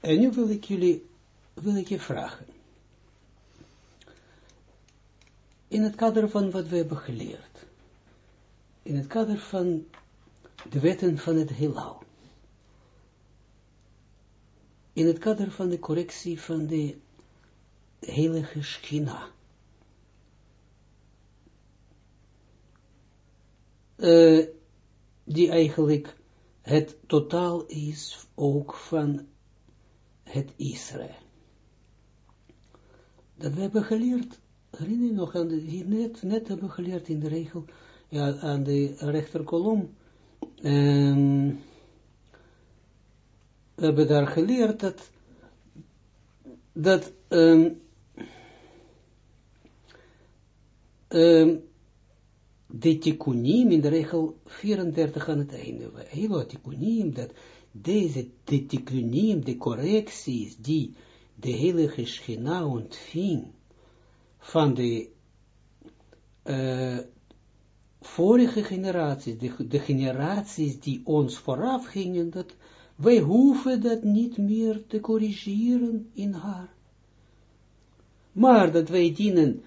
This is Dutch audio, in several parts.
En nu wil ik jullie, wil ik je vragen. In het kader van wat we hebben geleerd. In het kader van de wetten van het heelal. In het kader van de correctie van de heilige schina. Uh, die eigenlijk het totaal is ook van het Israël. Dat we hebben geleerd, herinner je nog, hier net, hebben geleerd in de regel, ja, aan de rechterkolom, um, we hebben daar geleerd dat, dat um, um, de tikkunim in de regel 34 aan het einde. Heel tikkunim, dat deze de de correcties die de heilige Schina ontving van de uh, vorige generaties, de, de, generaties die ons vooraf gingen, dat wij hoeven dat niet meer te corrigeren in haar. Maar dat wij dienen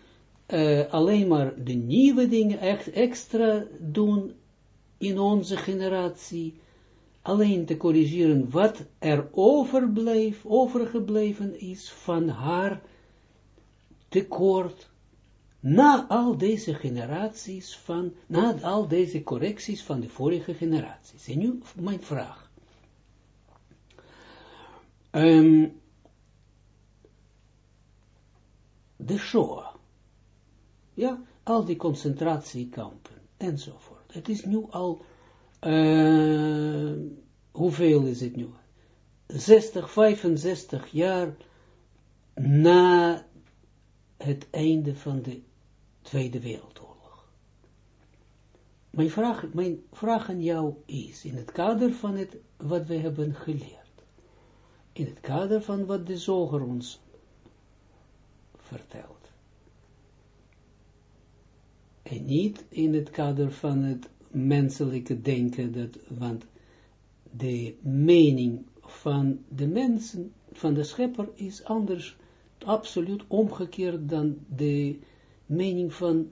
uh, alleen maar de nieuwe dingen echt extra doen in onze generatie, alleen te corrigeren wat er overbleef, overgebleven is van haar tekort, na al deze generaties van, na al deze correcties van de vorige generaties. En nu mijn vraag. Um, de Shoah ja, al die concentratiekampen, enzovoort. Het is nu al, uh, hoeveel is het nu? 60, 65 jaar na het einde van de Tweede Wereldoorlog. Mijn vraag, mijn vraag aan jou is, in het kader van het, wat we hebben geleerd, in het kader van wat de zoger ons vertelt, en niet in het kader van het menselijke denken, dat, want de mening van de mensen, van de schepper, is anders, absoluut omgekeerd dan de mening van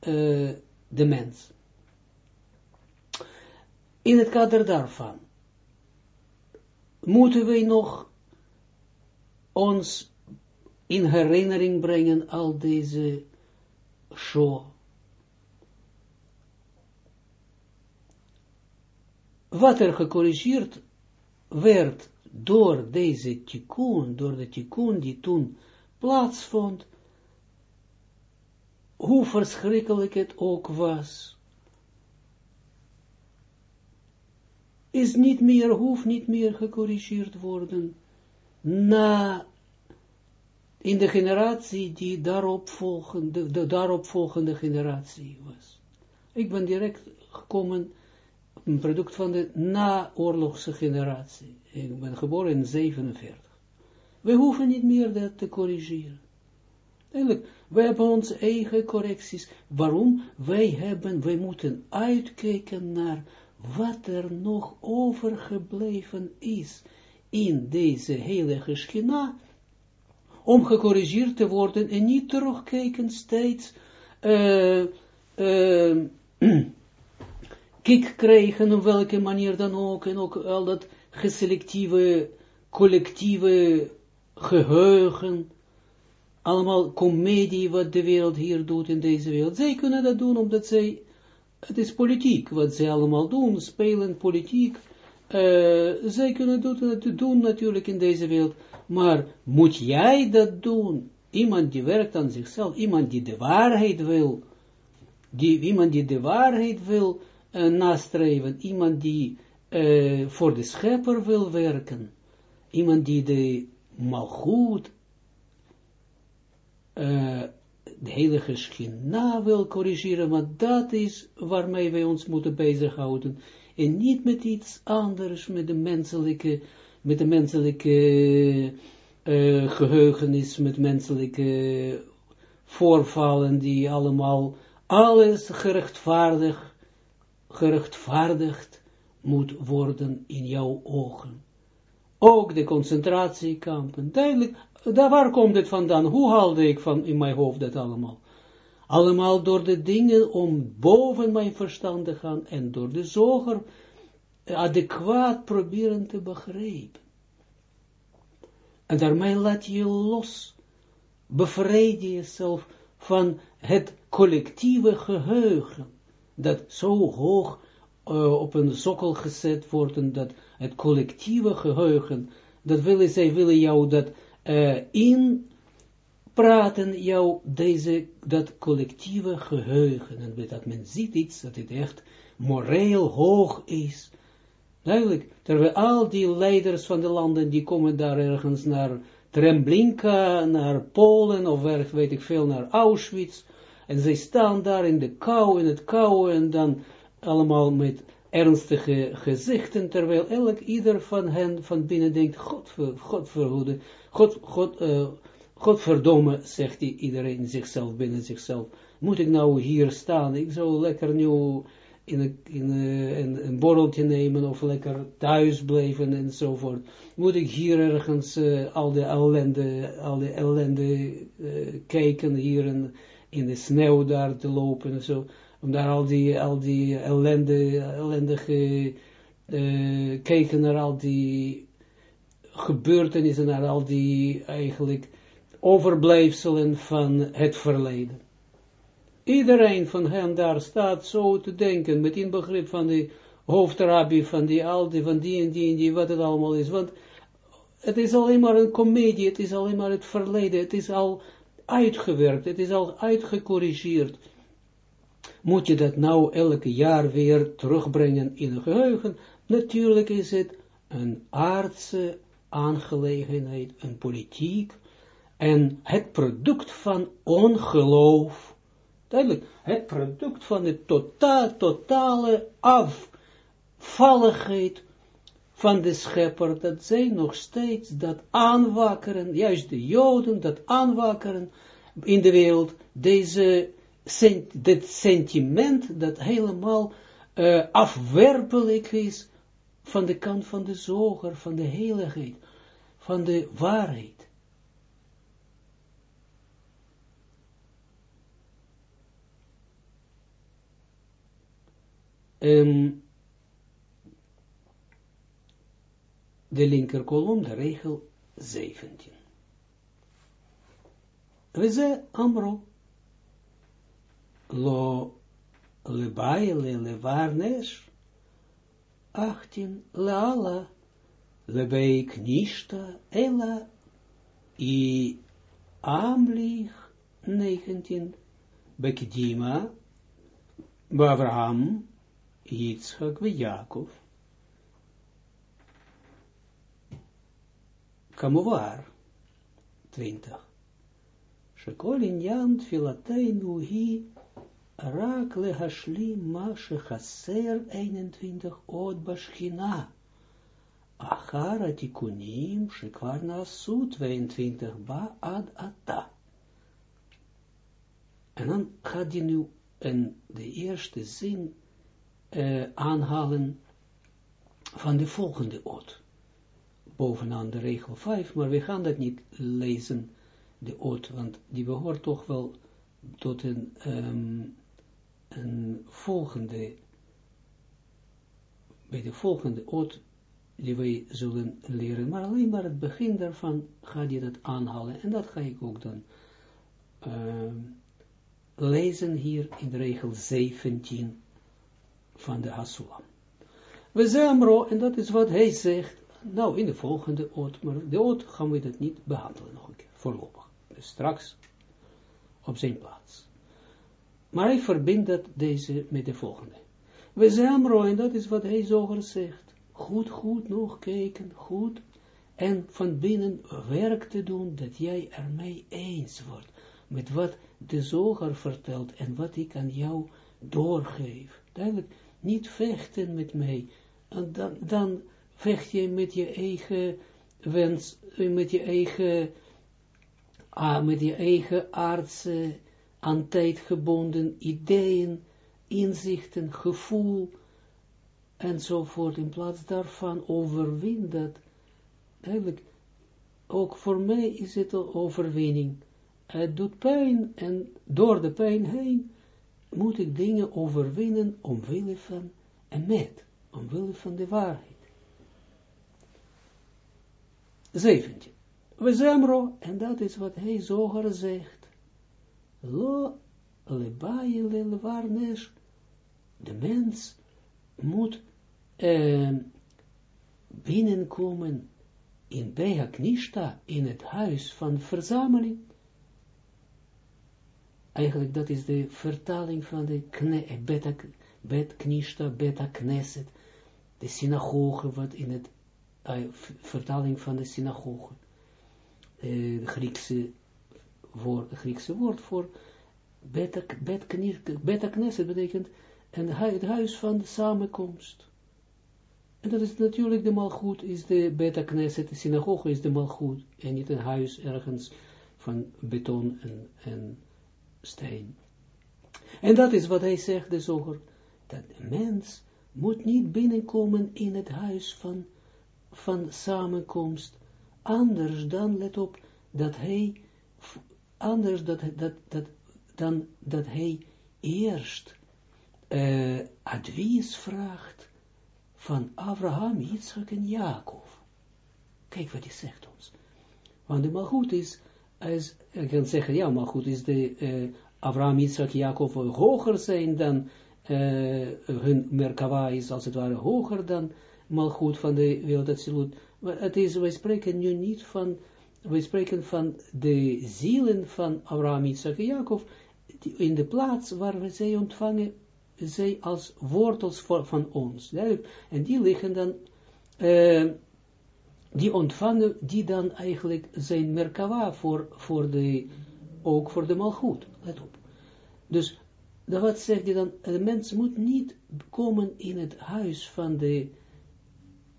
uh, de mens. In het kader daarvan moeten wij nog ons in herinnering brengen al deze show wat er gecorrigeerd werd door deze tikkun, door de tikkun die toen plaatsvond, hoe verschrikkelijk het ook was, is niet meer, hoeft niet meer gecorrigeerd worden, na, in de generatie die daarop volgende, de daarop volgende generatie was. Ik ben direct gekomen een product van de naoorlogse generatie. Ik ben geboren in 47. We hoeven niet meer dat te corrigeren. Eigenlijk, wij hebben onze eigen correcties. Waarom? Wij hebben, wij moeten uitkijken naar wat er nog overgebleven is in deze hele geschiedenis, om gecorrigeerd te worden en niet terugkijken steeds uh, uh, kik krijgen, op welke manier dan ook, en ook al dat geselectieve, collectieve geheugen, allemaal comedie wat de wereld hier doet in deze wereld. Zij kunnen dat doen omdat zij, het is politiek wat zij allemaal doen, spelen politiek, uh, zij kunnen dat doen natuurlijk in deze wereld, maar moet jij dat doen? Iemand die werkt aan zichzelf, iemand die de waarheid wil, die, iemand die de waarheid wil, uh, nastreven, iemand die uh, voor de schepper wil werken, iemand die de malgoed, uh, de heilige schina wil corrigeren, maar dat is waarmee wij ons moeten bezighouden, en niet met iets anders, met de menselijke, met de menselijke uh, geheugenis, met menselijke voorvallen, die allemaal alles gerechtvaardigd gerechtvaardigd moet worden in jouw ogen. ook de concentratiekampen, duidelijk, daar waar komt het vandaan? Hoe haalde ik van in mijn hoofd dat allemaal? Allemaal door de dingen om boven mijn verstand te gaan en door de zoger adequaat proberen te begrijpen. En daarmee laat je los, bevrijd je jezelf van het collectieve geheugen, dat zo hoog uh, op een sokkel gezet wordt, dat het collectieve geheugen, dat willen zij willen jou dat uh, in praten jou deze, dat collectieve geheugen, en dat men ziet iets, dat het echt moreel hoog is, duidelijk, terwijl al die leiders van de landen, die komen daar ergens naar Tremblinka, naar Polen, of weet ik veel, naar Auschwitz, en zij staan daar in de kou, in het kou, en dan allemaal met ernstige gezichten, terwijl elk ieder van hen van binnen denkt, God, God verhoede, God, God, uh, Godverdomme, zegt iedereen zichzelf, binnen zichzelf, moet ik nou hier staan, ik zou lekker nu in, een, in een, een, borreltje nemen, of lekker thuis blijven, enzovoort, moet ik hier ergens uh, al de ellende, al de ellende uh, kijken, hier in, in de sneeuw daar te lopen, en zo, om daar al die, al die ellende, ellendige, uh, kijken naar al die gebeurtenissen, naar al die eigenlijk overblijfselen van het verleden. Iedereen van hen daar staat zo te denken, met inbegrip van de hoofdrabbi, van die al die, van die en die en die, wat het allemaal is, want het is alleen maar een komedie, het is alleen maar het verleden, het is al uitgewerkt, het is al uitgecorrigeerd. Moet je dat nou elke jaar weer terugbrengen in een geheugen? Natuurlijk is het een aardse aangelegenheid, een politiek, en het product van ongeloof, duidelijk, het product van de totaal, totale afvalligheid van de schepper, dat zij nog steeds dat aanwakkeren, juist de joden, dat aanwakkeren in de wereld, deze, dit sentiment dat helemaal uh, afwerpelijk is van de kant van de zoger, van de heiligheid, van de waarheid. um, de linker kolom, de regel 17. We ze amro, lo lebai le levarnesh, 18, leala, lebei knishta, ela, i amlich, 19, bekdima, Abraham, Yitzchak en Kamovar, 20. Shekol inyan tfilateinu hi rak lehashlim ma shechaser 21 od bashchina. Achar atikunim shekvar nasu 22 ba ad ata. En dan gaat hij nu in de eerste zin uh, aanhalen van de volgende oot. Bovenaan de regel 5, maar we gaan dat niet lezen, de oot, want die behoort toch wel tot een, um, een volgende, bij de volgende oot die wij zullen leren, maar alleen maar het begin daarvan ga je dat aanhalen, en dat ga ik ook dan uh, lezen hier in de regel 17 van de Hasulam. We zijn en dat is wat hij zegt, nou in de volgende oot, maar de oot gaan we dat niet behandelen nog een keer, voorlopig. Dus straks op zijn plaats. Maar hij verbindt dat deze met de volgende. We zijn en dat is wat hij zoger zegt. Goed, goed nog kijken, goed. En van binnen werk te doen, dat jij ermee eens wordt. Met wat de zoger vertelt en wat ik aan jou doorgeef. Duidelijk, niet vechten met mij. En dan, dan vecht je met je eigen wens, met je eigen, ah, met je eigen aardse, aan tijd gebonden ideeën, inzichten, gevoel, enzovoort. In plaats daarvan overwin dat eigenlijk, ook voor mij is het een overwinning. Het doet pijn en door de pijn heen moet ik dingen overwinnen omwille van emet, omwille van de waarheid. 17. We zemro, en dat is wat hij zoger zegt. Lo lebaye le warnesh. De mens moet uh, binnenkomen in Beha Knishta, in het huis van verzameling. Eigenlijk dat is de vertaling van de kne, beta, bet Knishta, beta Knesset, de synagoge, wat in het vertaling van de synagoge, uh, Griekse woord, Griekse woord voor beta, bet, beta Knesset betekent en het huis van de samenkomst. En dat is natuurlijk de malgoed, is de beta knesset, de synagoge is de malgoed, en niet een huis ergens van beton en, en steen. En dat is wat hij zegt, de zoger, dat de mens moet niet binnenkomen in het huis van, van samenkomst, anders dan, let op, dat hij, anders dat, dat, dat, dan dat hij eerst uh, advies vraagt van Abraham, Yitzchak en Jacob. Kijk wat hij zegt ons. Want de malgoed is, als, ik kan zeggen, ja, malgoed is de uh, Abraham, Yitzchak, Jacob hoger zijn dan uh, hun Merkava is als het ware hoger dan malgoed van de wereld absoluut. Het is, wij spreken nu niet van, wij spreken van de zielen van Abraham, Yitzchak en Jacob in de plaats waar we zij ontvangen zij als wortels van ons. En die liggen dan, uh, die ontvangen, die dan eigenlijk zijn merkava voor, voor de, ook voor de malgoed. Let op. Dus, wat zegt hij dan? De mens moet niet komen in het huis van de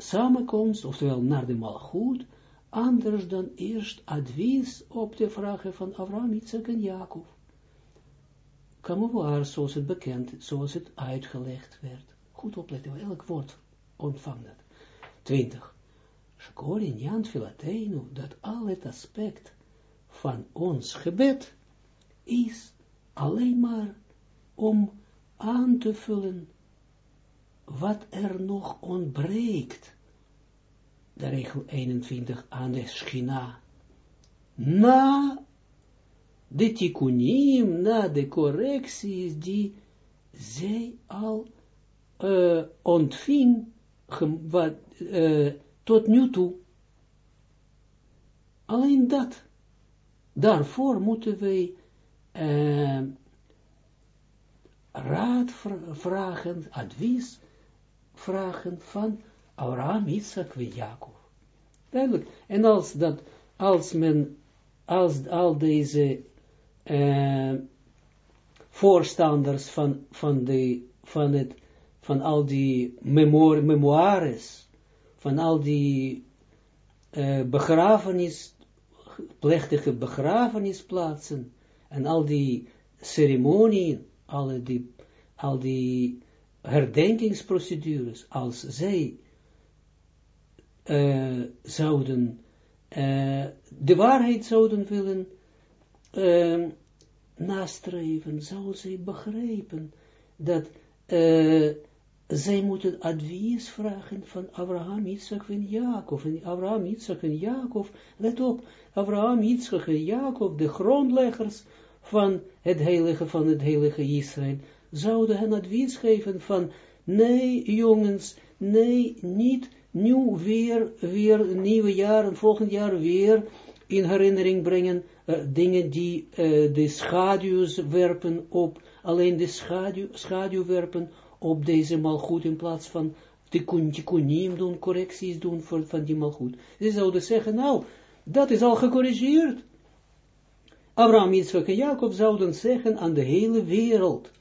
samenkomst, oftewel naar de malgoed, anders dan eerst advies op de vragen van Abraham, Isaac en Jacob waar, zoals het bekend, zoals het uitgelegd werd. Goed opletten, elk woord ontvangt dat. 20. Shkorin Jan Filateinu, dat al het aspect van ons gebed is alleen maar om aan te vullen wat er nog ontbreekt. De regel 21 aan de schina. Na de tikkunim, na de correcties die zij al uh, ontving wat, uh, tot nu toe. Alleen dat. Daarvoor moeten wij uh, raad vragen, advies vragen van Abraham, Isaac en Jacob. Duidelijk. En als, dat, als men, als al deze uh, voorstanders van, van, de, van, het, van al die memoir, memoires, van al die uh, begrafenis, plechtige begrafenisplaatsen, en al die ceremonieën, al die, al die herdenkingsprocedures, als zij uh, zouden uh, de waarheid zouden willen uh, nastreven, zou zij begrijpen dat zij moeten advies vragen van Abraham, Isaac en Jacob. En Abraham, Isaac en Jacob, let op, Abraham, Isaac en Jacob, de grondleggers van het heilige, van het heilige Israël, zouden hen advies geven van, nee jongens, nee, niet nu weer, weer nieuwe jaar, volgend jaar weer in herinnering brengen uh, dingen die uh, de schaduws werpen op, alleen de schaduw, schaduw werpen op deze malgoed in plaats van de kuniem doen, correcties doen voor, van die malgoed. Ze zouden zeggen, nou, dat is al gecorrigeerd. Abraham, Yitzchak en Jacob zouden zeggen aan de hele wereld,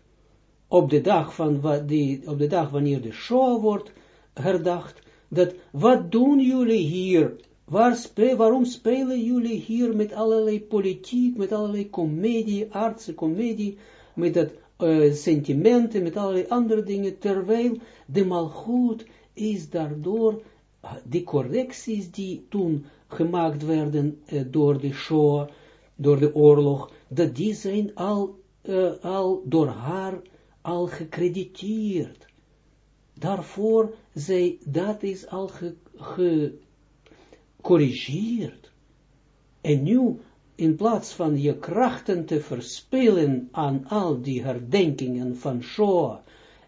op de dag, van, die, op de dag wanneer de Shoah wordt herdacht, dat wat doen jullie hier? Waar spe, waarom spelen jullie hier met allerlei politiek, met allerlei comedie, aardse comedie, met dat uh, sentimenten, met allerlei andere dingen, terwijl de malgoed is daardoor die correcties die toen gemaakt werden uh, door de Shoah, door de oorlog, dat die zijn al, uh, al door haar al gecrediteerd. Daarvoor zij, dat is al gecorrigeerd. En nu, in plaats van je krachten te verspillen aan al die herdenkingen van Shoah,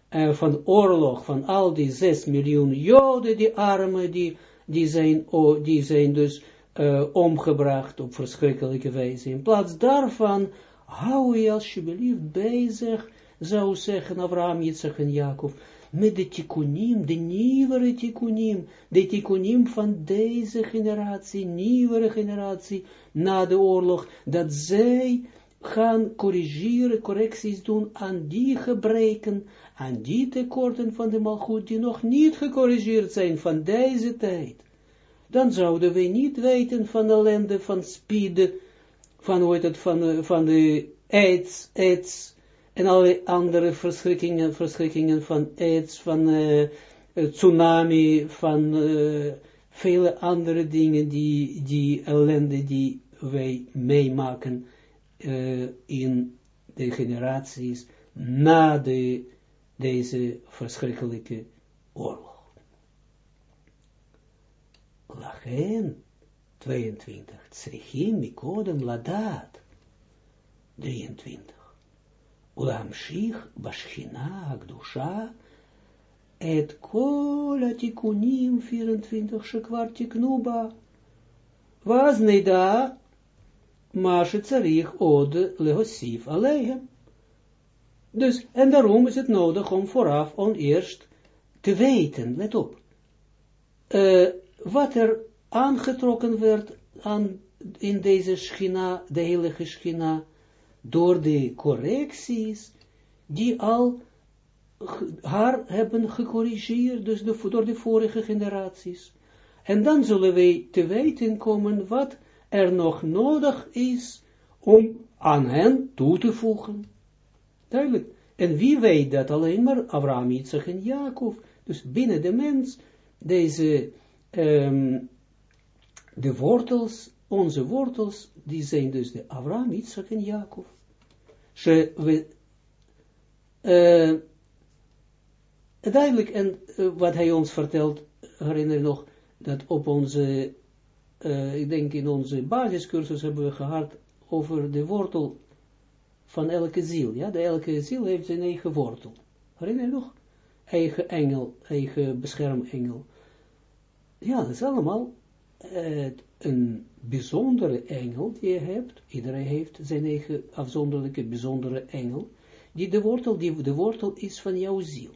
uh, van oorlog, van al die zes miljoen joden, die armen, die, die, zijn, oh, die zijn dus uh, omgebracht op verschrikkelijke wijze. In plaats daarvan, hou je alsjeblieft bezig, zou zeggen Abraham, Yitzchak en Jacob, met de tikkunim, de nieuwere tikkunim, de tikkunim van deze generatie, nieuwere generatie, na de oorlog, dat zij gaan corrigeren, correcties doen aan die gebreken, aan die tekorten van de malgoed, die nog niet gecorrigeerd zijn van deze tijd. Dan zouden we niet weten van ellende, van speed, van, hoe het, van, van de aids, aids, en alle andere verschrikkingen, verschrikkingen van aids, van uh, tsunami, van uh, vele andere dingen, die, die ellende die wij meemaken in de generaties na de, deze verschrikkelijke oorlog. Lachen, 22, Tsrichim Mikodem Ladat, 23. ולהמשיך בשכינה הקדושה את כל התיקונים 24 שכבר תיקנו בה, ואז נדע מה שצריך עוד להוסיף עליהם. Dus, en daarom is het nodig om vooraf, om eerst te weten, let op, uh, wat er aangetrokken werd aan, in deze schina, de heilige schina, door de correcties die al haar hebben gecorrigeerd, dus door de vorige generaties. En dan zullen wij te weten komen wat er nog nodig is om aan hen toe te voegen. Duidelijk. En wie weet dat alleen maar Abraham, Isaac en Jacob. Dus binnen de mens, deze, um, de wortels, onze wortels, die zijn dus de Abraham, Isaac en Jacob we, uh, duidelijk, en uh, wat hij ons vertelt, herinner nog, dat op onze, uh, ik denk in onze basiscursus hebben we gehad over de wortel van elke ziel, ja, de elke ziel heeft zijn eigen wortel, herinner je nog? Eigen engel, eigen beschermengel. Ja, dat is allemaal een bijzondere engel die je hebt, iedereen heeft zijn eigen afzonderlijke bijzondere engel, die de wortel, die de wortel is van jouw ziel.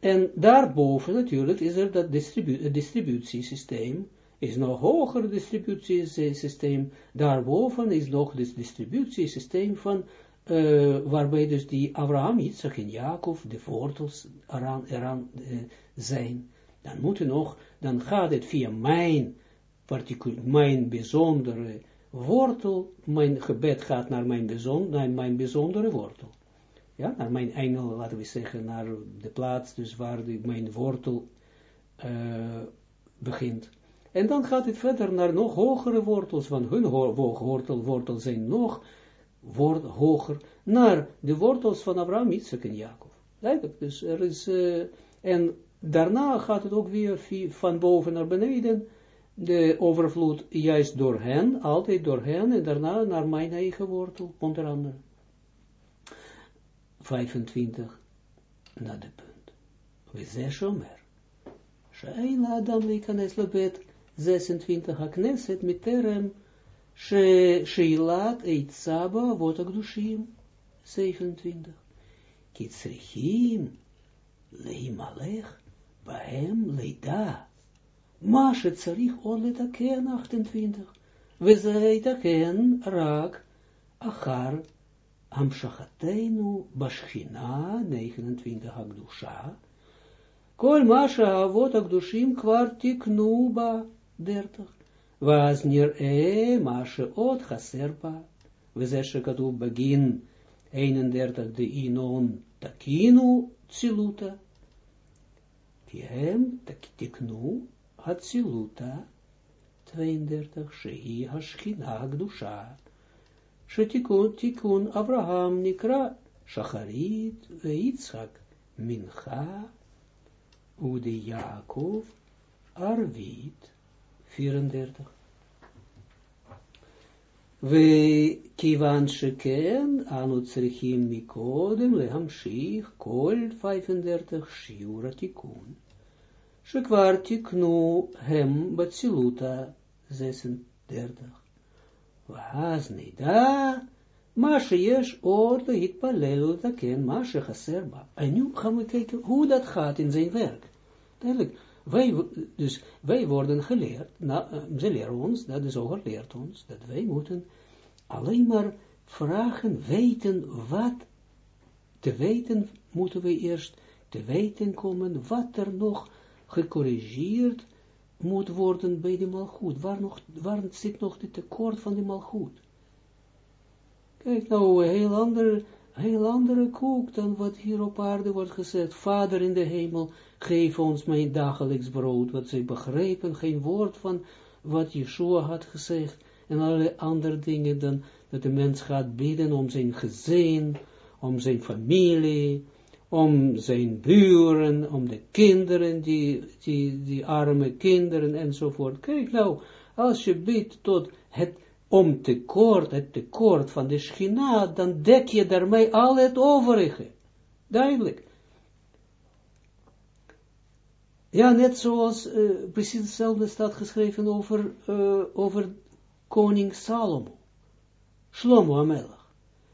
En daarboven natuurlijk is er dat distribu distributiesysteem, is nog hoger distributiesysteem, daarboven is nog het distributiesysteem van, uh, waarbij dus die Abraham, Isaac en Jacob, de wortels eraan, uh, zijn. Dan moet nog, dan gaat het via mijn mijn bijzondere wortel, mijn gebed gaat naar mijn, bijzonder, naar mijn bijzondere wortel. Ja, naar mijn engel, laten we zeggen, naar de plaats, dus waar mijn wortel uh, begint. En dan gaat het verder naar nog hogere wortels, want hun wortel, wortel zijn nog hoger, naar de wortels van Abraham, Isaac en Jacob. Dus er is, uh, en daarna gaat het ook weer van boven naar beneden, de overvloed juist door hen, altijd door hen, en daarna naar mijn eigen wortel, onder andere. 25, na de punt. We zeggen shomer. Shein Adam leikanes lebet, 26, hakneset miterem, sheilat eit saba, wat akdushim, 27. Kitzrichim, leimalech, baem leida, maar het zarich on letaken 28. We zeitaken raak achar amshachatenu bashchina 29 agdusha. Kol masha avot agdushim kwar tiknu ba 30. Was nir e masha ot chaserpa. We zeshe katu begin 31 de inon takinu hem tiknu Atsiluta 32 Shehi Hashchina Gdusha Shetikun Tikun Abraham Nikra Shacharit Yitzchak Mincha Ude Yaakov Arvit 34 We kivan sheken anu tsrichim mikodem lehamshich kol 35 shiura tikun. Shekwar tiknu hem batsiluta 36. Waas nida, Mashe yesh oor le hitpalelu taken, Mashe chaserba. En nu gaan we kijken hoe dat gaat in zijn werk. Duidelijk, wij, dus wij worden geleerd, na, ze leren ons, dat is leert ons, dat wij moeten alleen maar vragen, weten wat, te weten moeten we eerst te weten komen wat er nog gecorrigeerd moet worden bij de malgoed. Waar, nog, waar zit nog de tekort van de malgoed? Kijk nou, een heel andere, heel andere koek dan wat hier op aarde wordt gezegd. Vader in de hemel, geef ons mijn dagelijks brood. Wat zij begrepen, geen woord van wat Yeshua had gezegd. En allerlei andere dingen dan dat de mens gaat bidden om zijn gezin, om zijn familie, om zijn buren, om de kinderen, die, die, die arme kinderen enzovoort. Kijk nou, als je bidt tot het om tekort, het tekort van de schina, dan dek je daarmee al het overige. Duidelijk. Ja, net zoals uh, precies hetzelfde staat geschreven over, uh, over koning Salomo. Shlomo Amelach.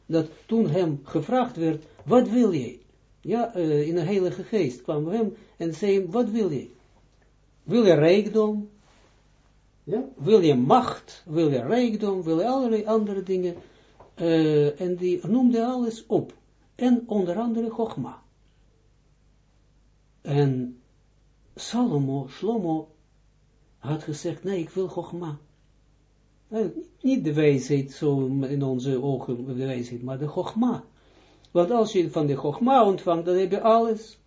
Dat toen hem gevraagd werd, wat wil je? Ja, uh, in een heilige geest kwam hem en zei, wat wil je? Wil je rijkdom? Ja? Wil je macht? Wil je rijkdom? Wil je allerlei andere dingen? Uh, en die noemde alles op. En onder andere Chogma. En Salomo, Shlomo, had gezegd, nee, ik wil Chogma. Niet de wijsheid, zo in onze ogen de wijsheid, maar de Chogma. Want als je van de Chogma ontvangt, dan heb je alles.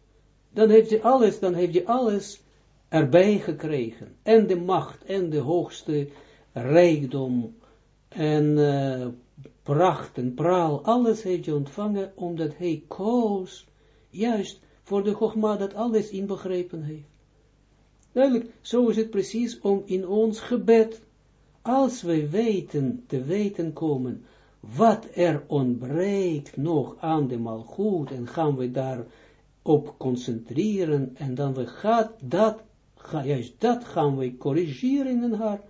Dan heb je alles, dan heb je alles erbij gekregen. En de macht, en de hoogste rijkdom, en uh, pracht en praal, alles heeft je ontvangen, omdat hij koos, juist voor de Chogma, dat alles inbegrepen heeft. Duidelijk, zo is het precies om in ons gebed, als we weten, te weten komen, wat er ontbreekt nog aan de malgoed, en gaan we daar op concentreren, en dan we gaat dat, ga, juist dat gaan we corrigeren in haar,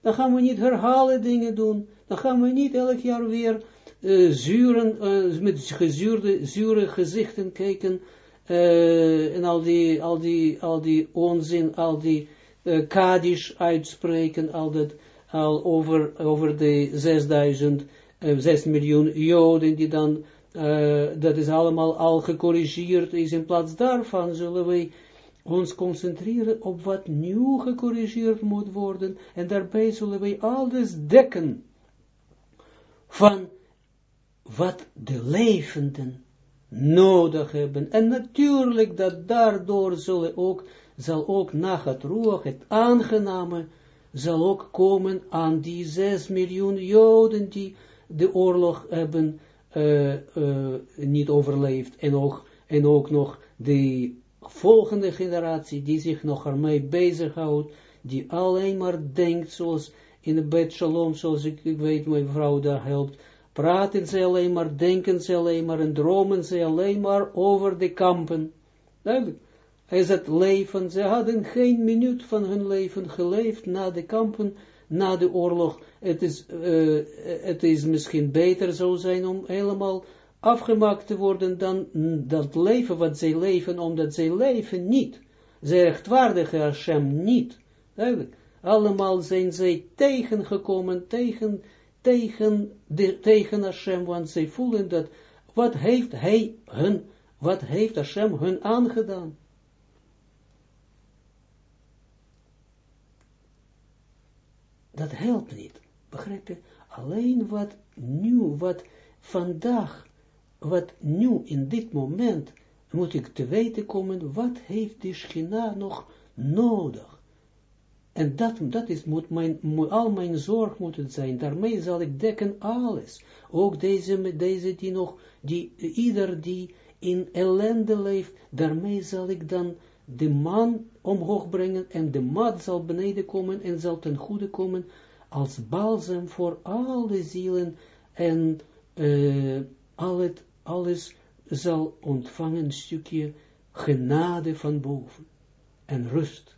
dan gaan we niet herhalen dingen doen, dan gaan we niet elk jaar weer uh, zuren, uh, met gezuurde, zure gezichten kijken, uh, en al die, al die, al die onzin, al die uh, kadish uitspreken, al dat, al over, over de 6000, uh, 6 miljoen joden die dan, dat is allemaal al gecorrigeerd is, in plaats daarvan zullen wij ons concentreren op wat nieuw gecorrigeerd moet worden, en daarbij zullen wij alles dekken van wat de levenden nodig hebben. En natuurlijk dat daardoor zullen ook, zal ook na het roer, het aangename, zal ook komen aan die zes miljoen Joden die de oorlog hebben uh, niet overleefd. En ook, en ook nog de volgende generatie die zich nog ermee bezighoudt, die alleen maar denkt zoals in de bed shalom, zoals ik, weet, mijn vrouw daar helpt, praten ze alleen maar, denken ze alleen maar en dromen ze alleen maar over de kampen. Duidelijk. Is het leven, ze hadden geen minuut van hun leven geleefd na de kampen, na de oorlog. Het is, uh, het is misschien beter zo zijn om helemaal afgemaakt te worden dan dat leven wat zij leven, omdat zij leven niet. Zij rechtvaardigen Hashem niet. Allemaal zijn zij tegengekomen, tegen tegen, de, tegen Hashem, want zij voelen dat, wat heeft hij hun, wat heeft Hashem hun aangedaan? Dat helpt niet, begrijp je? Alleen wat nu, wat vandaag, wat nu in dit moment moet ik te weten komen, wat heeft de schina nog nodig? En dat, dat is, moet mijn, al mijn zorg moet het zijn. Daarmee zal ik dekken alles. Ook deze, deze die nog, die, ieder die in ellende leeft, daarmee zal ik dan de man omhoog brengen en de mat zal beneden komen en zal ten goede komen als balsem voor alle zielen en uh, al het, alles zal ontvangen een stukje genade van boven en rust.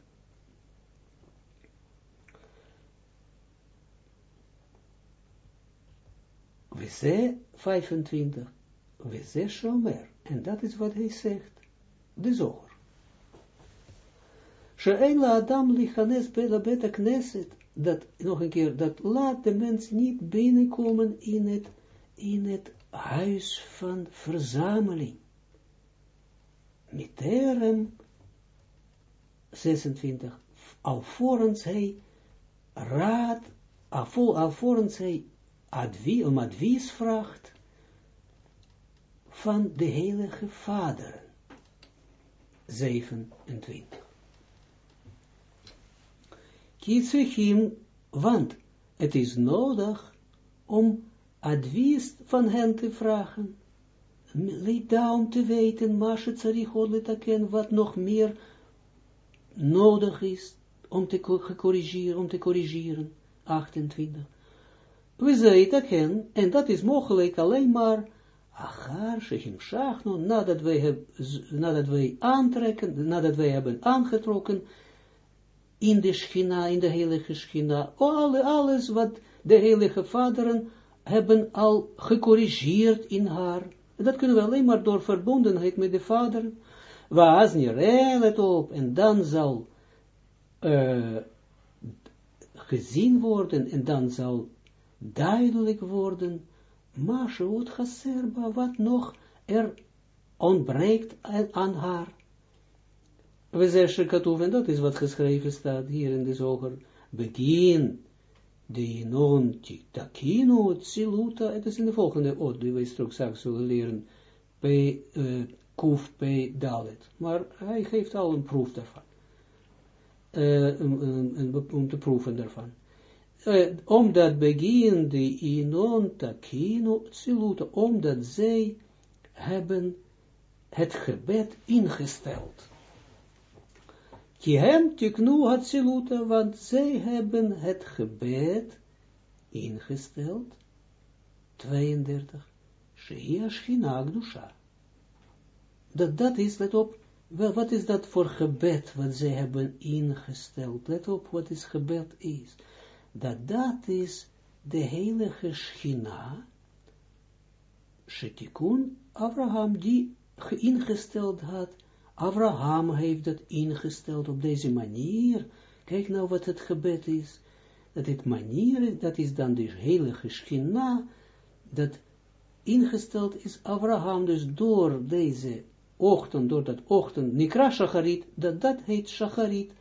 We ze 25, we ze shomer, en dat is wat hij zegt, de zoger. La adam lichanes bela beta knesset, dat, nog een keer, dat laat de mens niet binnenkomen in het, in het huis van verzameling. Miterem 26, alvorens hij raad, alvorens hij advies, om advies vraagt van de heilige vader. 27. Kietsuchim, want het is nodig om advies van hen te vragen. Lida om te weten, Mashe wat nog meer nodig is om te corrigeren, om te corrigeren. 28. We zeiden en dat is mogelijk alleen maar Achar, Shechim Shachno, nadat wij, nadat wij aantrekken, nadat wij hebben aangetrokken, in de schina, in de heilige schina, alle, alles wat de heilige vaderen hebben al gecorrigeerd in haar. En dat kunnen we alleen maar door verbondenheid met de vader. Was niet let op, en dan zal uh, gezien worden, en dan zal duidelijk worden, maar Haserba, wat nog er ontbreekt aan haar. We zeggen en dat is wat geschreven staat hier in de zoger, begin de non takino tsiluta, het is in de volgende oot, die wij straks zullen leren, p, uh, kuf p dalet, maar hij geeft al een proef daarvan, uh, um, om te proeven daarvan. Uh, omdat begin de inon takino tsiluta, omdat zij hebben het gebed ingesteld. Die hem tiknu want zij hebben het gebed ingesteld. 32. Shea Shina Dat, dat is, let op, wat is dat voor gebed wat zij hebben ingesteld? Let op wat is gebed is. Dat dat is de heilige Schina, Shetikun Abraham, die ingesteld had Abraham heeft dat ingesteld op deze manier. Kijk nou wat het gebed is. Dat het manier, dat is dan de heilige schina, dat ingesteld is Abraham, dus door deze ochtend, door dat ochtend, Nikra Shacharit, dat dat heet Shacharit,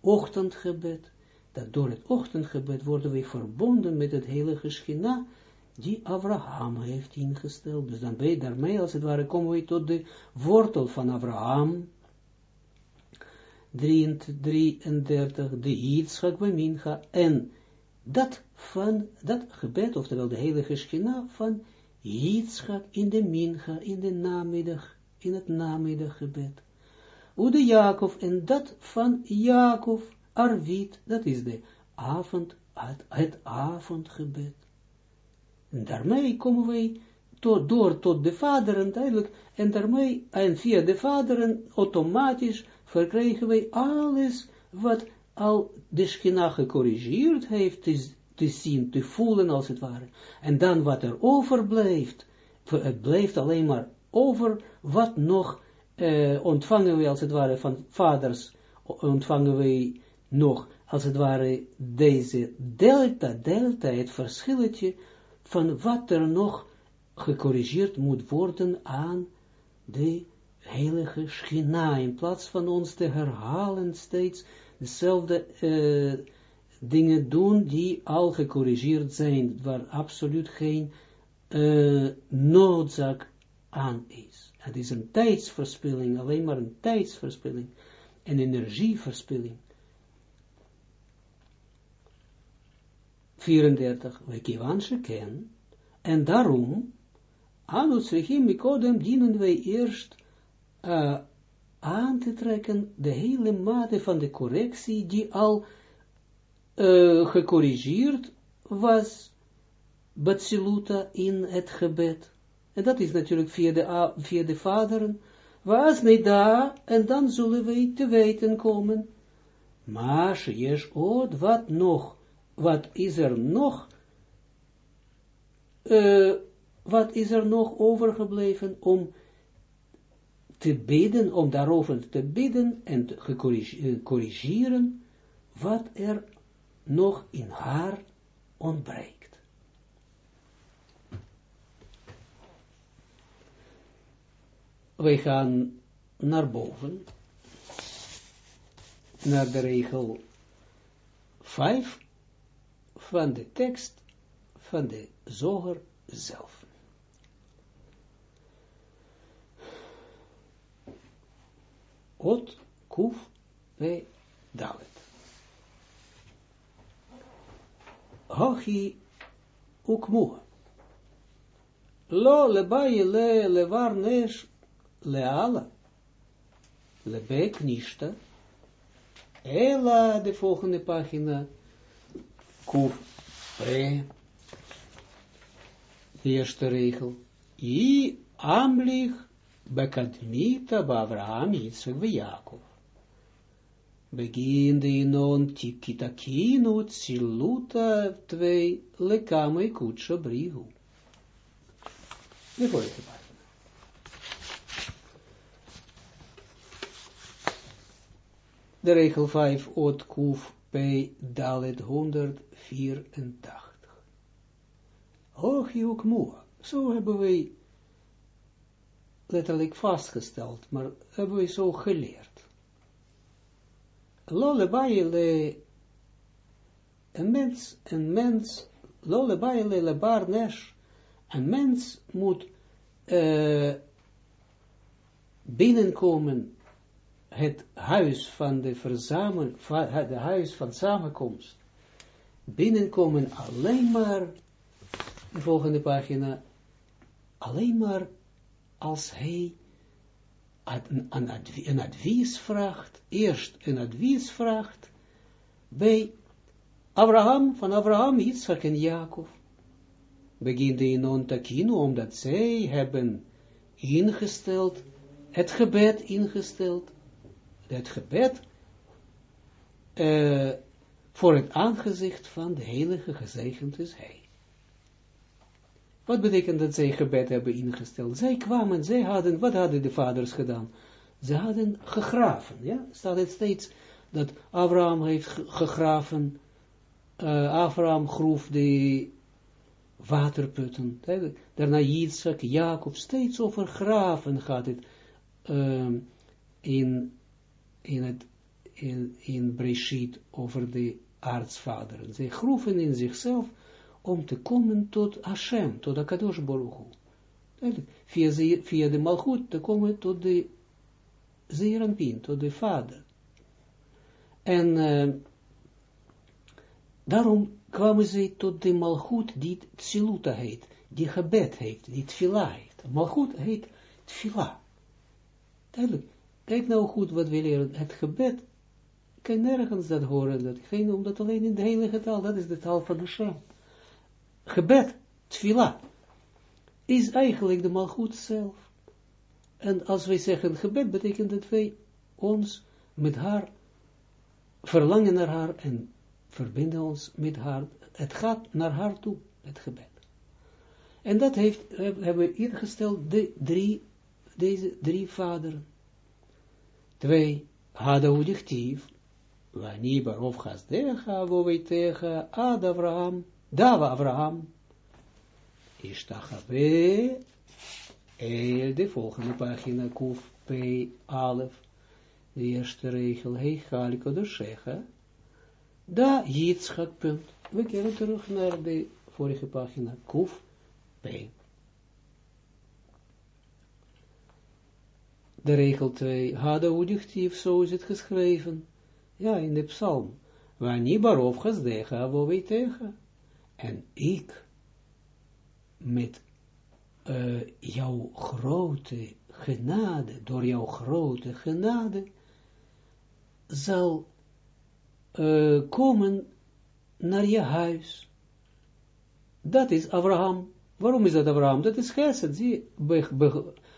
ochtendgebed. Dat door het ochtendgebed worden we verbonden met het heilige schina, die Abraham heeft ingesteld. Dus dan je daarmee, als het ware, komen we tot de wortel van Abraham, 33, de Yitzchak Mincha, en dat van, dat gebed, oftewel de heilige schina van Yitzchak in de Mincha, in de namiddag, in het namiddaggebed. Ude Jacob, en dat van Jacob, Arvit, dat is de avond, het, het avondgebed. En daarmee komen wij tot, door tot de vaderen, duidelijk, en daarmee, en via de vaderen, automatisch verkrijgen wij alles wat al de schina gecorrigeerd heeft te, zien, te voelen als het ware. En dan wat er overblijft, het blijft alleen maar over wat nog eh, ontvangen we als het ware van vaders, ontvangen wij nog als het ware deze delta, delta, het verschilletje van wat er nog gecorrigeerd moet worden aan de heilige schina, in plaats van ons te herhalen steeds dezelfde uh, dingen doen die al gecorrigeerd zijn, waar absoluut geen uh, noodzaak aan is. Het is een tijdsverspilling, alleen maar een tijdsverspilling, een energieverspilling. 34, we kiwansche ken, en daarom, anu tzrichim mikodem dienen wij eerst uh, aan te trekken de hele mate van de correctie die al uh, gecorrigeerd was, Batsiluta in het gebed. En dat is natuurlijk via de, via de vaderen. Was niet daar, en dan zullen wij te weten komen. Maar is ook wat nog, wat is er nog, uh, wat is er nog overgebleven om te bidden, om daarover te bidden en te corrigeren wat er nog in haar ontbreekt. Wij gaan naar boven, naar de regel 5 van de tekst van de zoger zelf. Ot, kuf, pe, dalet. Hochi, ukmuha. Lo lebaye le levar nesh leala. Lebek nishta. Ela, de volgende pagina. Kuf. De eerste regel. I amlich Bekadmita Abraham, Yitzchak en Jacob. Begin de inon tikitakinu tsiluta twee lekame kutsha brihu. De vorige pagina. De regel 5, ot kuf p dalet 184. Hoog ook moe. Zo hebben wij letterlijk vastgesteld, maar hebben we zo geleerd. Lolle een mens, een mens, lolle baile lebar een mens moet uh, binnenkomen het huis van de verzameling, het huis van samenkomst, binnenkomen alleen maar, de volgende pagina, alleen maar als hij een, advies vraagt, eerst een advies vraagt bij Abraham, van Abraham, Isaac en Jacob. Begint de non takino, omdat zij hebben ingesteld, het gebed ingesteld, het gebed uh, voor het aangezicht van de heilige gezegend is hij. Wat betekent dat zij gebed hebben ingesteld? Zij kwamen, zij hadden, wat hadden de vaders gedaan? Ze hadden gegraven, ja? Staat het steeds dat Abraham heeft gegraven, uh, Abraham groef de waterputten, daarna Yitzhak, Jacob, steeds over graven gaat het um, in, in het in, in Breshit over de aartsvaderen. Zij groeven in zichzelf om te komen tot Hashem, tot de Kadosh Baruch Via, via de Malchut te komen tot de Zeranpin, tot de Vader. En uh, daarom kwamen ze tot de Malchut die Tsiluta heet, die gebed heeft, die Tfila heet. Malchut heet Tfila. Duidelijk. Kijk nou goed wat we leren. Het gebed kan nergens dat horen, dat, geen, omdat alleen in de heilige taal, dat is de taal van Hashem gebed, tfila, is eigenlijk de malgoed zelf. En als wij zeggen gebed, betekent dat wij ons met haar verlangen naar haar en verbinden ons met haar. Het gaat naar haar toe, het gebed. En dat heeft, hebben we ingesteld, de drie, deze drie vaderen. Twee, hadden we dichtief, wanneer barof gasdecha, wo wij tegen Ad Abraham, Dava Abraham, Ishtachabe, El, de volgende pagina, Kuf, P, Alef, de eerste regel, Hei, Chaliko, de Shecha, Da, Yitzchak, punt. We keren terug naar de vorige pagina, Kuf, P. de regel 2, Hada udichtief, zo is het geschreven. Ja, in de psalm. Barof gesdega, wo tegen. En ik, met uh, jouw grote genade, door jouw grote genade, zal uh, komen naar je huis. Dat is Abraham. Waarom is dat Abraham? Dat is Gesed. Zie,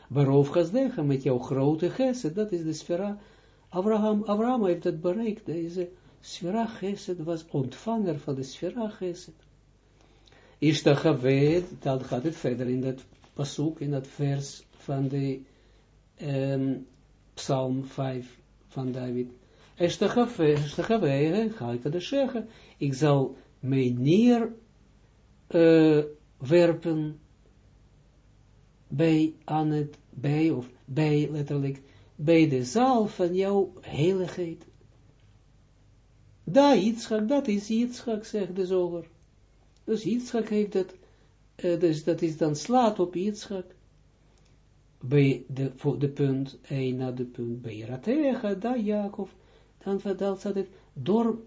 waarof gesdegen met jouw grote Gesed. Dat is de sfera. Abraham, Abraham heeft dat bereikt. Deze sfera Gesed was ontvanger van de sfera Gesed. Ishtachaved, dan gaat het verder in dat pasuk, in dat vers van de Psalm 5 van David. Ishtachaved, ga ik dat zeggen, ik zal mij neer uh, werpen bij aan het, bij of bij letterlijk, bij de zaal van jouw heiligheid. Da Yitzchak, dat is Yitzchak, zegt de zoger. Dus Yitzchak heeft dat, uh, dus dat is dan slaat op Yitzchak. Bij de, voor de punt, 1 naar de punt, bij Ratega, da Jacob, dan vertelt ze het, door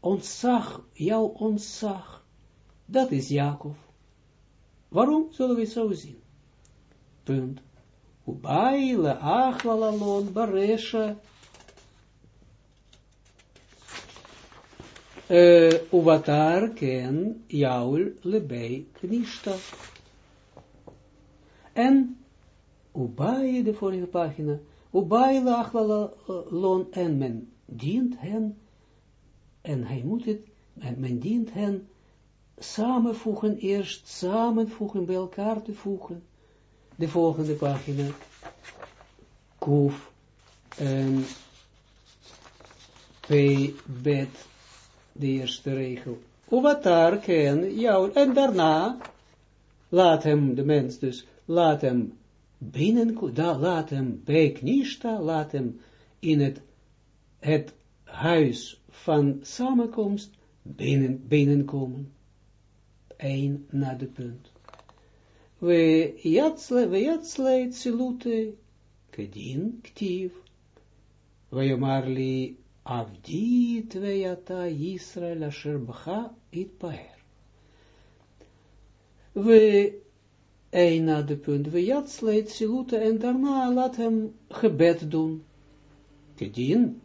ontzag, jouw ontzag, dat is Jacob. Waarom zullen we het zo zien? Punt. Ubaile achlalon baresha uh, uvatar ken jaul lebei knishta. En Ubai, de vorige pagina, Ubai lon en men dient hen, en hij moet het, en men dient hen samenvoegen, eerst samenvoegen, bij elkaar te voegen. De volgende pagina, Kuf, en P, Bet, de eerste regel. Uwatar ken jou, en daarna, laat hem, de mens dus, laat hem binnen, da, laat hem bij Knishta, laat hem in het, het huis van samenkomst binnen, binnenkomen. Eén naar de punt. We jatsle, we jatsle, tsilute, kedin, ktiv. We jomarli, Avdi tveyata Yisrael asher bacha it paer. We een na de punt, we jatsleet silute en daarna laat hem doen. Kedien.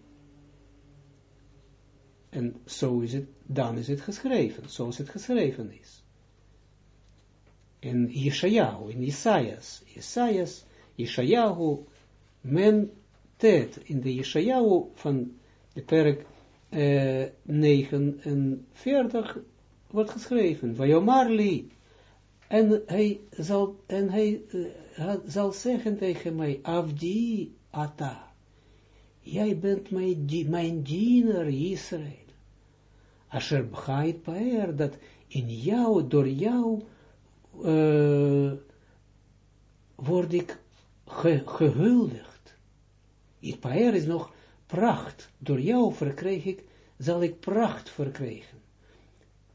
En zo is het, dan is het geschreven, zoals het geschreven is. In Yeshayahu, in Isaias, Isaias, Yeshayahu, men tet, in de Yeshayahu van de perk uh, 49 wordt geschreven, Vajomarli, en hij zal, en hij uh, zal zeggen tegen mij, Avdi Ata, jij bent mijn, mijn diener Israël. Asher bchait paer, dat in jou, door jou, uh, word ik ge, gehuldigd. Het paer is nog pracht. Door jou verkreeg ik, zal ik pracht verkrijgen.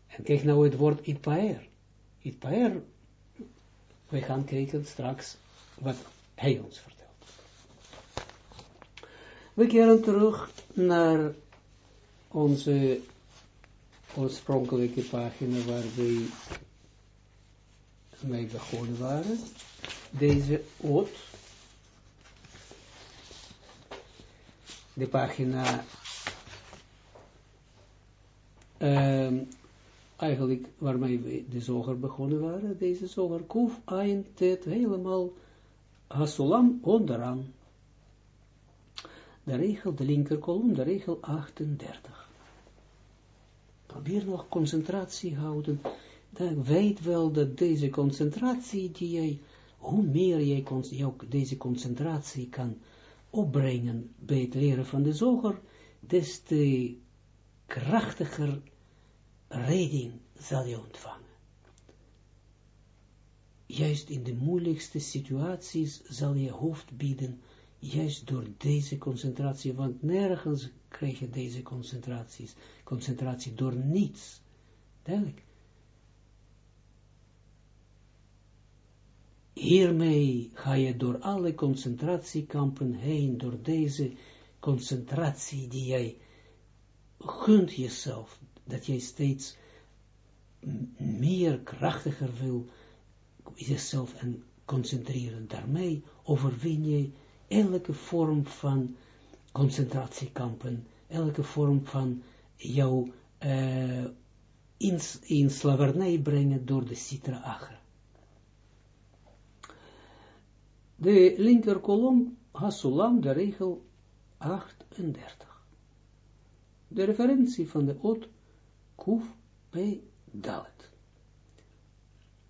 En kijk nou het woord itpaer. Itpaer, we gaan kijken straks wat hij ons vertelt. We keren terug naar onze oorspronkelijke pagina waar we mee begonnen waren. Deze oot de pagina, um, eigenlijk waarmee we de zoger begonnen waren, deze zoger, kuf, ein, tet, helemaal hasulam onderaan. De regel, de linkerkolom, de regel 38. Probeer nog concentratie houden. Weet wel dat deze concentratie die jij, hoe meer jij deze concentratie kan opbrengen bij het leren van de zoger, des te krachtiger reding zal je ontvangen. Juist in de moeilijkste situaties zal je hoofd bieden, juist door deze concentratie, want nergens krijg je deze concentraties, concentratie door niets. Duidelijk. Hiermee ga je door alle concentratiekampen heen, door deze concentratie die jij gunt jezelf, dat jij steeds meer krachtiger wil jezelf en concentreren. Daarmee overwin je elke vorm van concentratiekampen, elke vorm van jouw uh, in, in slavernij brengen door de citra agra. De linker kolom, Hasulam, de regel 38. De referentie van de ot Kuf P. Dalet.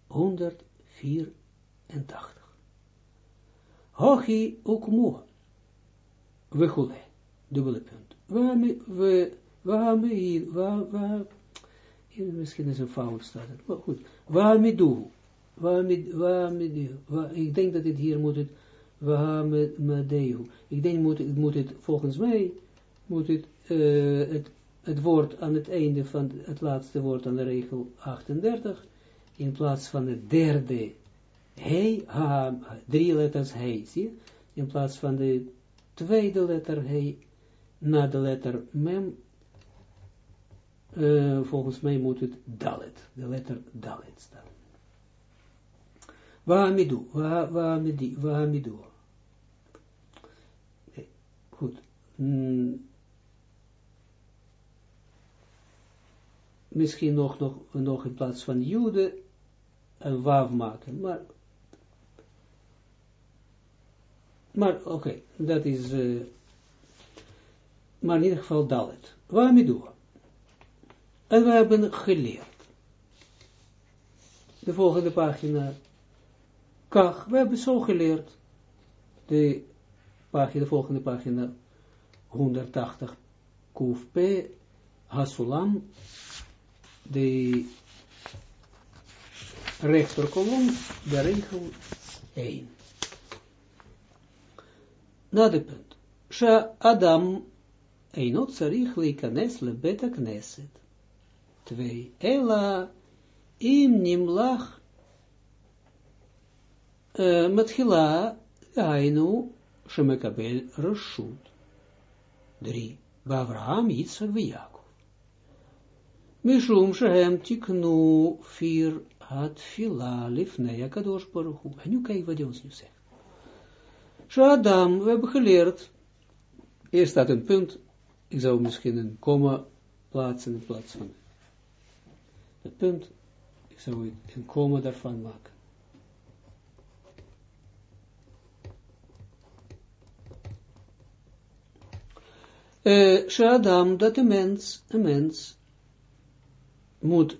184. Hochi ukmu. Goede. Dubbele punt. We, we, we, we, misschien is een fout staat maar goed. Waarmidu. Waarmidu. Ik denk dat het hier moet het, waarmidu. Ik denk moet het, moet het, volgens mij, moet het, uh, het, het woord aan het einde van het laatste woord aan de regel 38, in plaats van het derde hij, ha, drie letters hij, zie In plaats van de tweede letter hij, na de letter mem, uh, volgens mij moet het dalet, de letter dalet staan. Wahamidu, wahamidu, wahamidu. Goed. Mm. Misschien nog, nog, nog in plaats van jude een wav maken, maar maar oké, dat is uh, maar in ieder geval dalet. Wahamidu. En we hebben geleerd. De volgende pagina. We hebben zo geleerd. De, pagina, de volgende pagina 180. Kuf. Hasulam. De rechterkolom, de regel 1. Na de punt. Sha Adam Sarich Leikanes Lebeta Knesset. 2. Ela im nimlach matchila ainu shemekabel rashut. 3. Avraham Yitzhak v'Yakov. Mishum shehem tiknu fir hat fila lifnei akadosh baruch hu. En nu kijk wat ons nu zegt. Shadam, we hebben geleerd. Eerst staat een punt. Ik zou misschien een komma plaatsen in plaats van het punt, ik zou een komma daarvan maken. Shadam, dat de mens, een mens, moet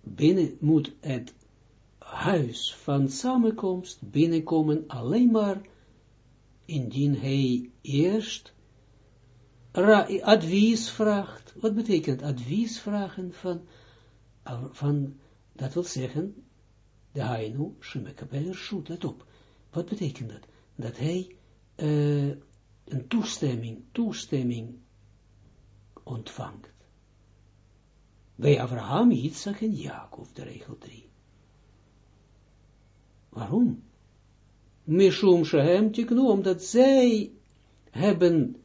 binnen, moet het huis van samenkomst binnenkomen alleen maar indien hij eerst advies vraagt. Wat betekent advies vragen van, van dat wil zeggen, de Hainu, Shemekabel Shut, let op. Wat betekent dat? Dat hij uh, een toestemming, toestemming ontvangt. Bij Abraham, Yitzhak en Jacob, de regel 3. Waarom? Mishum Shehem Tiknu, omdat zij hebben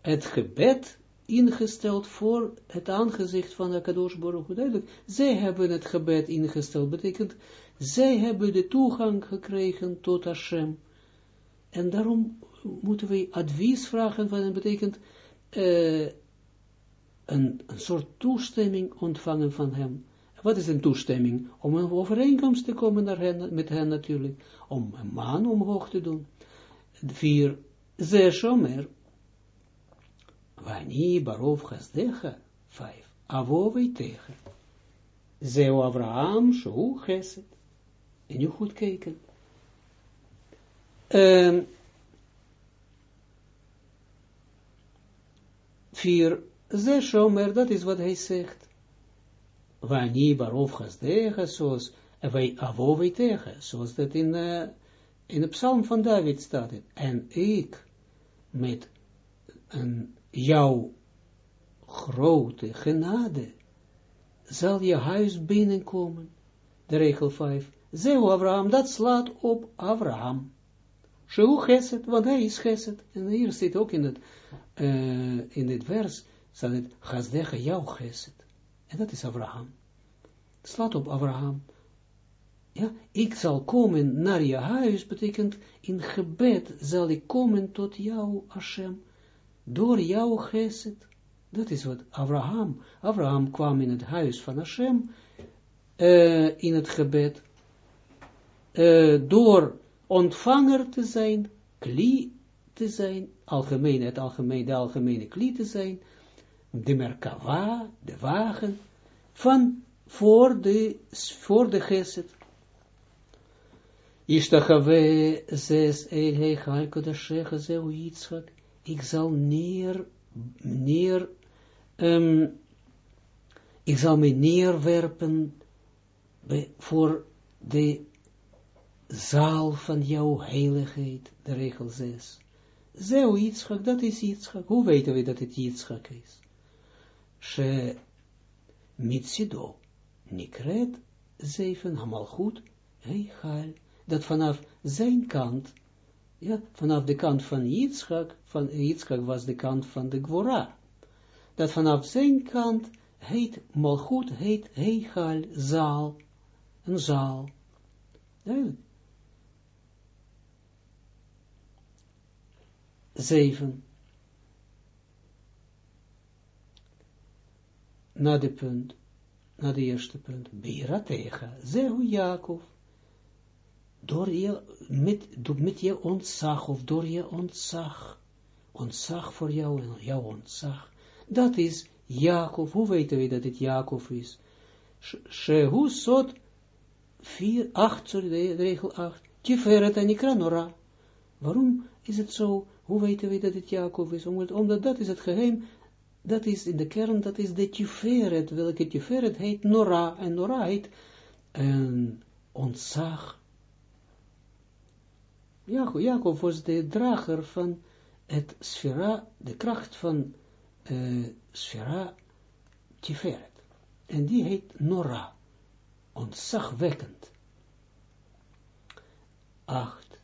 het gebed ingesteld voor het aangezicht van de Baruch Duidelijk, zij hebben het gebed ingesteld, betekent, zij hebben de toegang gekregen tot Hashem. En daarom moeten we advies vragen, wat dat betekent, uh, een, een soort toestemming ontvangen van hem. Wat is een toestemming? Om een overeenkomst te komen naar hen, met hen natuurlijk, om een man omhoog te doen. Vier, zes omer, Wani barov chasdecha, vijf. Avovei tegen. Zeo Abraham, shu chesed. En nu goed kijken. Um, vier. Ze shomer, dat is wat hij zegt. Wani barov chasdecha, zoals, wij avovei tegen, zoals dat in, uh, in de psalm van David staat. En ik, met een jouw grote genade zal je huis binnenkomen. De regel 5. Zeu Abraham, dat slaat op Abraham. Shehu geset, want hij is geset. En hier zit ook in het, uh, in dit vers, staat het, Chazdecha jou geset. En dat is Abraham. Slaat op Abraham. Ja, ik zal komen naar je huis, betekent in gebed zal ik komen tot jou, Hashem, door jouw geset. Dat is wat Abraham, Abraham kwam in het huis van Hashem, uh, in het gebed, uh, door ontvanger te zijn, kli te zijn, algemeen, het algemeen, de algemene kli te zijn, de merkava, de wagen, van voor de, voor de geset. Ishtachave zes Ehe Chalkodashecha Zeu Yitzchak. Ik zal neer, neer, um, ik zal me neerwerpen voor de zaal van jouw heiligheid, de regel 6. Zeu Yitzchak, dat is Yitzchak. Hoe weten we dat het Yitzchak is? She mitsido, nikret, zeven, hamal goed, heichal dat vanaf zijn kant, ja, vanaf de kant van Yitzchak, van Yitzchak was de kant van de Gwora, dat vanaf zijn kant heet Malchut, heet Heichal, zaal, een zaal. Duidelijk. Zeven. Na de punt, na de eerste punt, Biratecha, Zehu Jacob, door je, met, met je ontzag, of door je ontzag, ontzag voor jou en jouw ontzag, dat is Jacob, hoe weten we dat het Jacob is? Shehu sot 4, 8, sorry, regel 8, Tiferet en Nora. Waarom is het zo? Hoe weten we dat het Jacob is? Omdat, dat is het geheim, dat is in de kern, dat is de Tiferet, welke Tiferet heet Nora, en Nora heet een ontzag, Jacob, was de drager van het sfera, de kracht van uh, sfera Tiferet. En die heet Nora, ontzagwekkend. Acht,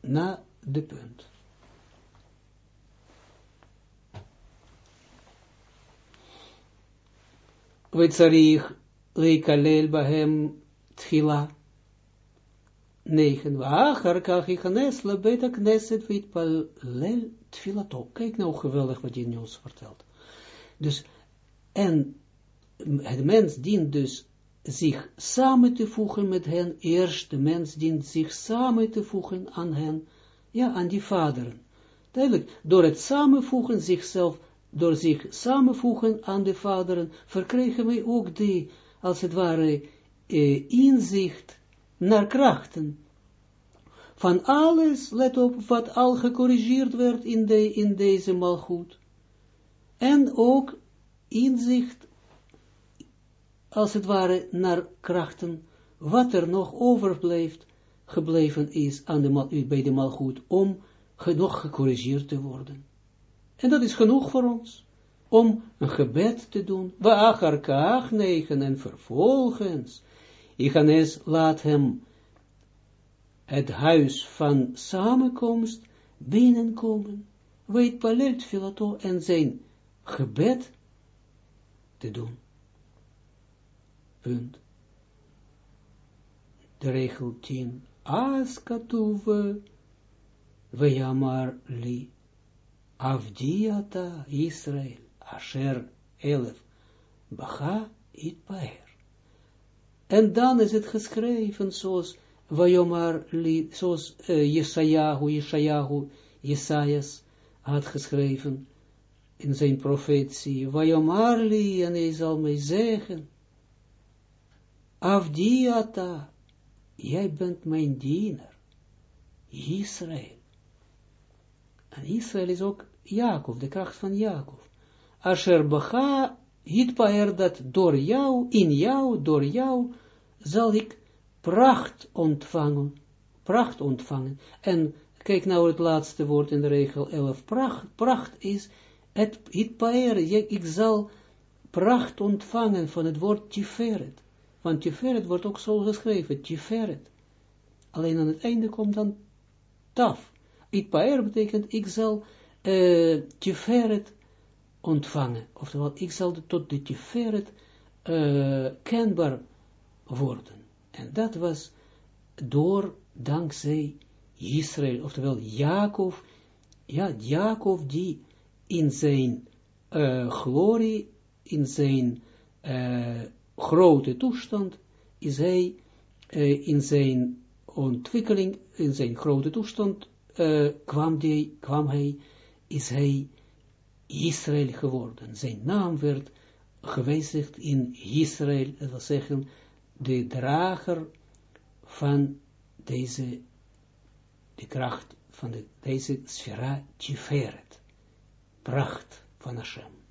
na de punt. וצריך להיכלל בהם תחילה 9. Waachar kach ik nes le beta knesset vit lel tfilato. Kijk nou geweldig wat je ons vertelt. Dus, en het mens dient dus zich samen te voegen met hen. Eerst de mens dient zich samen te voegen aan hen. Ja, aan die vaderen. Duidelijk, door het samenvoegen zichzelf, door zich samenvoegen aan de vaderen, verkrijgen wij ook die, als het ware, eh, inzicht naar krachten. Van alles, let op, wat al gecorrigeerd werd in, de, in deze malgoed. En ook inzicht, als het ware, naar krachten, wat er nog overblijft, gebleven is aan de, bij de malgoed, om nog gecorrigeerd te worden. En dat is genoeg voor ons, om een gebed te doen, waar negen en vervolgens, Ichanes laat hem het huis van samenkomst binnenkomen, weet palelt filato en zijn gebed te doen. Punt. De regel 10. As katuve vejamar li avdiata Israël asher elef bacha it paer. En dan is het geschreven zoals Vajomar, zoals Jesajahu, Jesajahu, Jesajas had geschreven in zijn profetie, Vajomar li, en hij zal mij zeggen, Afdiata, jij bent mijn diener, Israël. En Israël is ook Jacob, de kracht van Jacob. Asher bacha, hitpaer dat door jou, in jou, door jou, zal ik pracht ontvangen, pracht ontvangen. En kijk nou het laatste woord in de regel 11, pracht, pracht is het, het paer, ik zal pracht ontvangen van het woord tiferet. Want Tiferet wordt ook zo geschreven, Tiferet. Alleen aan het einde komt dan taf. Itpaer betekent, ik zal uh, Tiferet ontvangen. Oftewel, ik zal tot de Tiferet uh, kenbaar worden. En dat was door, dankzij Israël, oftewel Jacob, ja, Jacob die in zijn uh, glorie, in zijn grote toestand, is hij in zijn ontwikkeling, in zijn grote toestand, kwam, die, kwam hij, is hij Israël geworden. Zijn naam werd gewijzigd in Israël, dat wil zeggen, de drager van deze, de kracht van de, deze sfera Tiferet, pracht van Hashem.